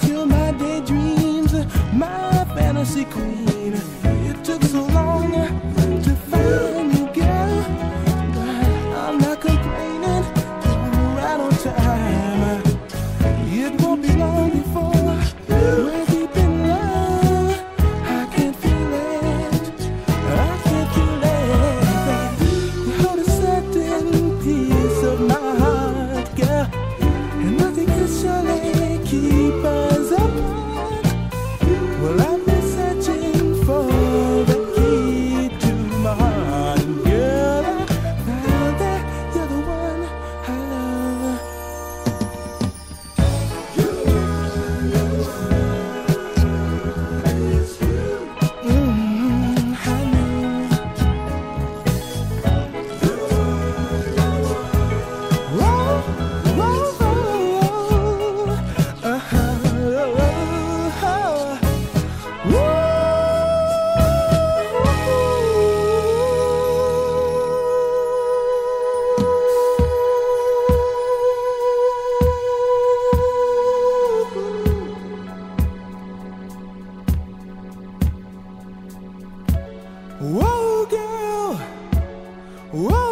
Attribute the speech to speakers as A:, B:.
A: till my daydreams, my fantasy queen. Whoa, girl. Whoa.